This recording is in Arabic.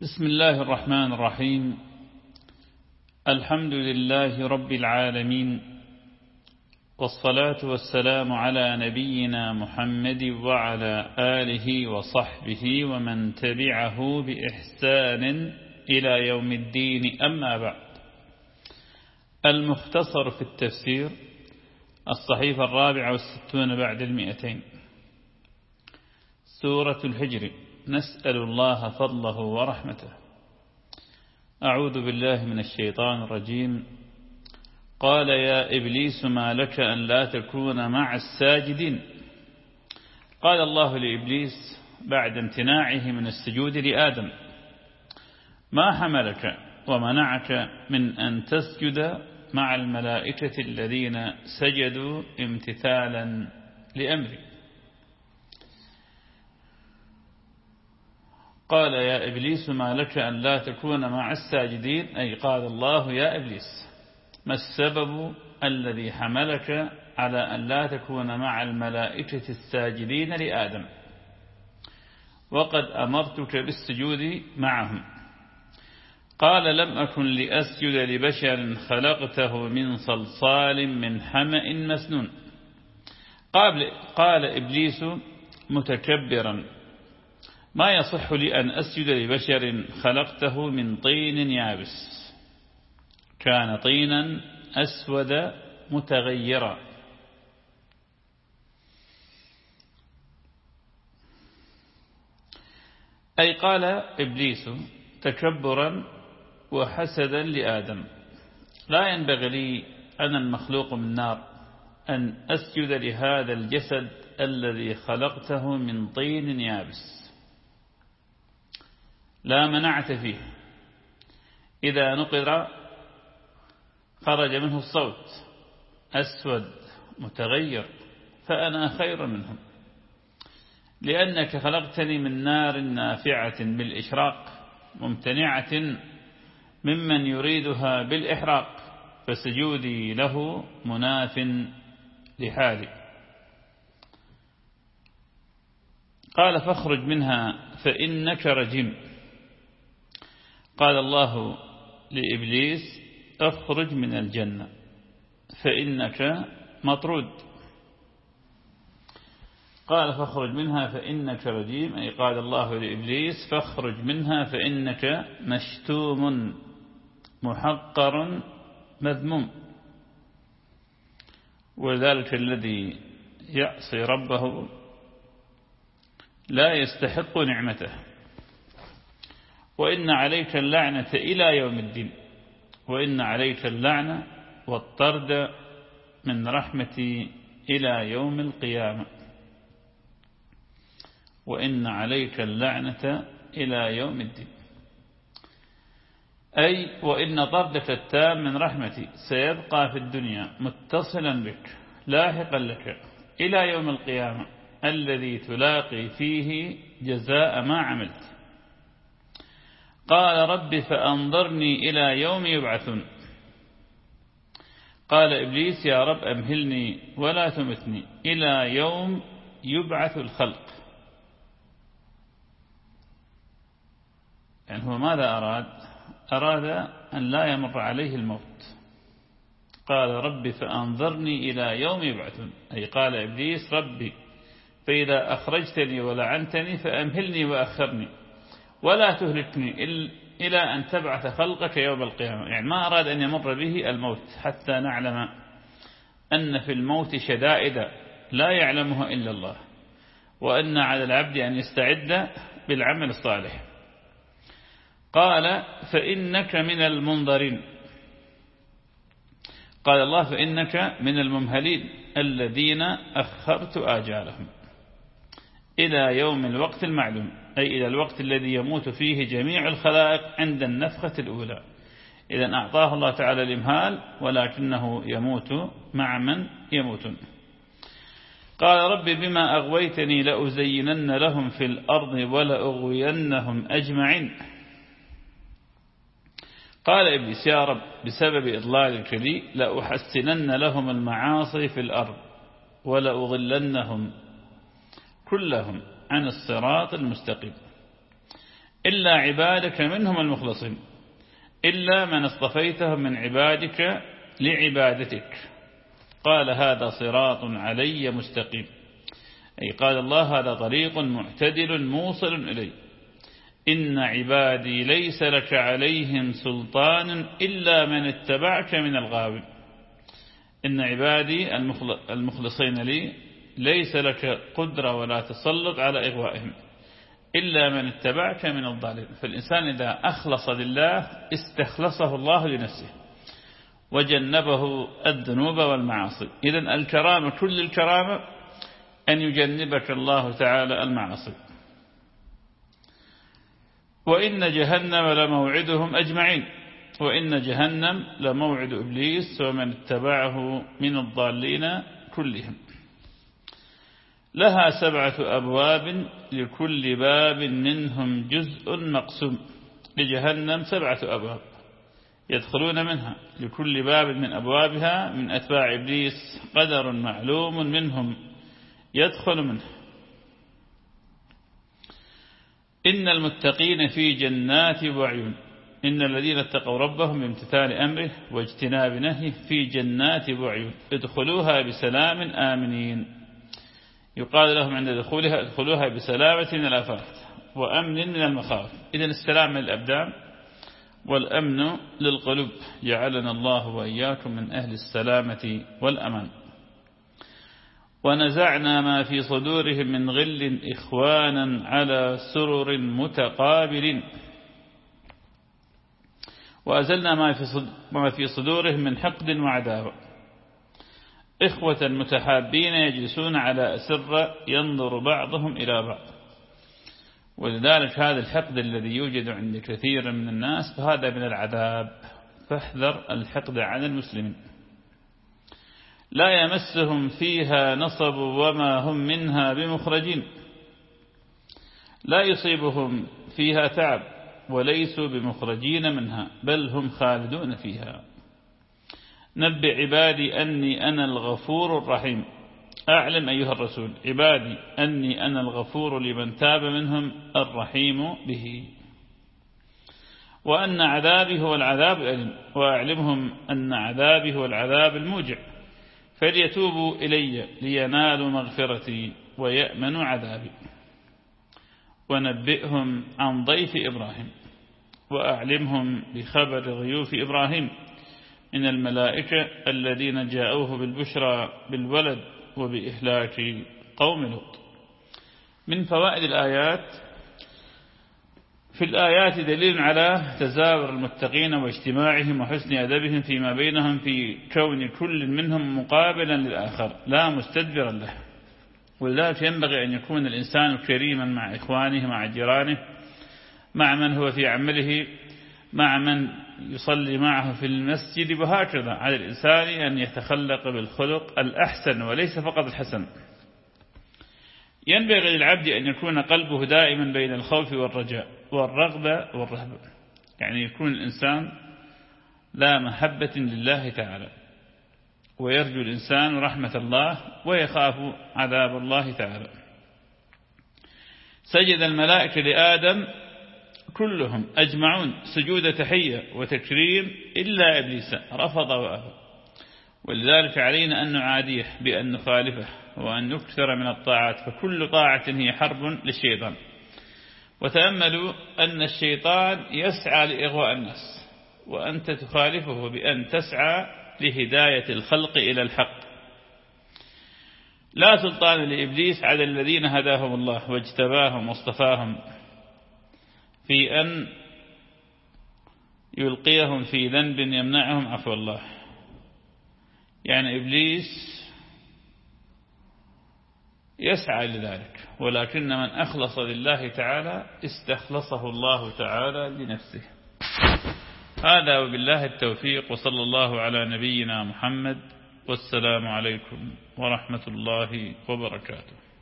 بسم الله الرحمن الرحيم. الحمد لله رب العالمين والصلاة والسلام على نبينا محمد وعلى آله وصحبه ومن تبعه بإحسان إلى يوم الدين. أما بعد المختصر في التفسير الصحيفة الرابعة والستون بعد المئتين. سورة الحجر. نسأل الله فضله ورحمته. أعوذ بالله من الشيطان الرجيم. قال يا إبليس ما لك أن لا تكون مع الساجدين؟ قال الله لإبليس بعد امتناعه من السجود لآدم ما حملك ومنعك من أن تسجد مع الملائكة الذين سجدوا امتثالا لأمري؟ قال يا إبليس ما لك أن لا تكون مع الساجدين؟ أي قال الله يا إبليس ما السبب الذي حملك على أن لا تكون مع الملائكة الساجدين لآدم؟ وقد أمرتك بالسجود معهم. قال لم أكن لأسجد لبشر خلقته من صلصال من حمأ مسنون. قال, قال إبليس متكبرا ما يصح لي أن أسجد لبشر خلقته من طين يابس. كان طينا أسود متغيرا. أي قال إبليس تكبرا وحسدا لآدم. لا ينبغي لي أنا المخلوق من نار أن أسجد لهذا الجسد الذي خلقته من طين يابس. لا منعت فيه. إذا نقر خرج منه الصوت. أسود متغير. فأنا خير منهم. لأنك خلقتني من نار نافعة بالإشراق ممتنعة ممن يريدها بالإحراق. فسجودي له مناف لحالي. قال فاخرج منها فإنك رجيم. قال الله لإبليس اخرج من الجنة فإنك مطرود. قال فاخرج منها فإنك رجيم أي قال الله لإبليس فاخرج منها فإنك مشتوم محقر مذموم. وذلك الذي يعصي ربه لا يستحق نعمته. وإن عليك اللعنة إلى يوم الدين. وإن عليك اللعنة والطرد من رحمتي إلى يوم القيامة. وإن عليك اللعنة إلى يوم الدين. أي وإن طردك التام من رحمتي سيبقى في الدنيا متصلا بك لاحقا لك إلى يوم القيامة الذي تلاقي فيه جزاء ما عملت. قال رب فأنظرني إلى يوم يبعثون. قال إبليس يا رب أمهلني ولا تمتني إلى يوم يبعث الخلق. يعني هو ماذا أراد؟ أراد أن لا يمر عليه الموت. قال رب فأنظرني إلى يوم يبعثون. أي قال إبليس ربي فإذا أخرجتني ولعنتني فأمهلني وأخرني. ولا تهلكني إلى أن تبعث خلقك يوم القيامة. يعني ما أراد أن يمر به الموت حتى نعلم أن في الموت شدائد لا يعلمها إلا الله وأن على العبد أن يستعد بالعمل الصالح. قال فإنك من المنظرين. قال الله فإنك من الممهلين الذين أخرت آجالهم إلى يوم الوقت المعلوم. أي إلى الوقت الذي يموت فيه جميع الخلائق عند النفخة الأولى. إذا أعطاه الله تعالى الإمهال ولكنه يموت مع من يموتون قال رب بما أغويتني لأزينن لهم في الأرض ولأغوينهم أجمعين. قال إبليس يا رب بسبب إضلالك لي لأحسنن لهم المعاصي في الأرض ولأضلنهم كلهم. عن الصراط المستقيم. إلا عبادك منهم المخلصين. إلا من اصطفيتهم من عبادك لعبادتك. قال هذا صراط علي مستقيم. أي قال الله هذا طريق معتدل موصل إلي إن عبادي ليس لك عليهم سلطان إلا من اتبعك من الغاوين. إن عبادي المخلصين لي ليس لك قدرة ولا تسلط على إغوائهم إلا من اتبعك من الضالين. فالإنسان إذا أخلص لله استخلصه الله لنفسه وجنبه الذنوب والمعاصي. إذا الكرامة كل الكرامة أن يجنبك الله تعالى المعاصي. وإن جهنم لموعدهم أجمعين. وإن جهنم لموعد إبليس ومن اتبعه من الضالين كلهم. لها سبعة أبواب لكل باب منهم جزء مقسوم. لجهنم سبعة أبواب يدخلون منها. لكل باب من أبوابها من أتباع إبليس قدر معلوم منهم يدخل منه. إن المتقين في جنات وعيون. إن الذين اتقوا ربهم بامتثال أمره واجتناب نهيه في جنات وعيون. ادخلوها بسلام آمنين. يقال لهم عند دخولها ادخلوها بسلامة من الآفات وأمن من المخاوف إذن السلام من الأبدان والأمن للقلوب. جعلنا الله وإياكم من أهل السلامة والأمان. ونزعنا ما في صدورهم من غل إخوانا على سرر متقابل وأزلنا ما في صدورهم من حقد وعداوة. إخوة متحابين يجلسون على أسر ينظر بعضهم إلى بعض. ولذلك هذا الحقد الذي يوجد عند كثير من الناس فهذا من العذاب. فاحذر الحقد عن المسلمين. لا يمسهم فيها نصب وما هم منها بمخرجين. لا يصيبهم فيها تعب وليسوا بمخرجين منها بل هم خالدون فيها. نبئ عبادي أني أنا الغفور الرحيم. أعلم أيها الرسول عبادي أني أنا الغفور لمن تاب منهم الرحيم به. وأن عذابي هو العذاب الأليم وأعلمهم أن عذابي هو العذاب الموجع. فليتوبوا إلي لينالوا مغفرتي ويأمنوا عذابي. ونبئهم عن ضيف إبراهيم وأعلمهم بخبر ضيوف إبراهيم. من الملائكة الذين جاءوه بالبشرى بالولد وبإهلاك قوم لوط. من فوائد الآيات في الآيات دليل على تزاور المتقين واجتماعهم وحسن أدبهم فيما بينهم في كون كل منهم مقابلا للآخر لا مستدبرا له. ولذلك ينبغي أن يكون الإنسان كريما مع إخوانه مع جيرانه مع من هو في عمله مع من يصلي معه في المسجد وهكذا. على الإنسان أن يتخلق بالخلق الأحسن وليس فقط الحسن. ينبغي للعبد أن يكون قلبه دائما بين الخوف والرجاء والرغبة والرهبة. يعني يكون الإنسان لا محبة لله تعالى. ويرجو الإنسان رحمة الله ويخاف عذاب الله تعالى. سجد الملائكة لآدم كلهم أجمعون سجود تحية وتكريم إلا إبليس رفض وأبى ولذلك علينا أن نعاديه بأن نخالفه وأن نكثر من الطاعات فكل طاعة هي حرب للشيطان. وتأملوا أن الشيطان يسعى لإغواء الناس وأنت تخالفه بأن تسعى لهداية الخلق إلى الحق. لا سلطان لإبليس على الذين هداهم الله واجتباهم واصطفاهم. في أن يلقيهم في ذنب يمنعهم عفو الله. يعني إبليس يسعى لذلك ولكن من أخلص لله تعالى استخلصه الله تعالى لنفسه. هذا وبالله التوفيق وصلى الله على نبينا محمد والسلام عليكم ورحمة الله وبركاته.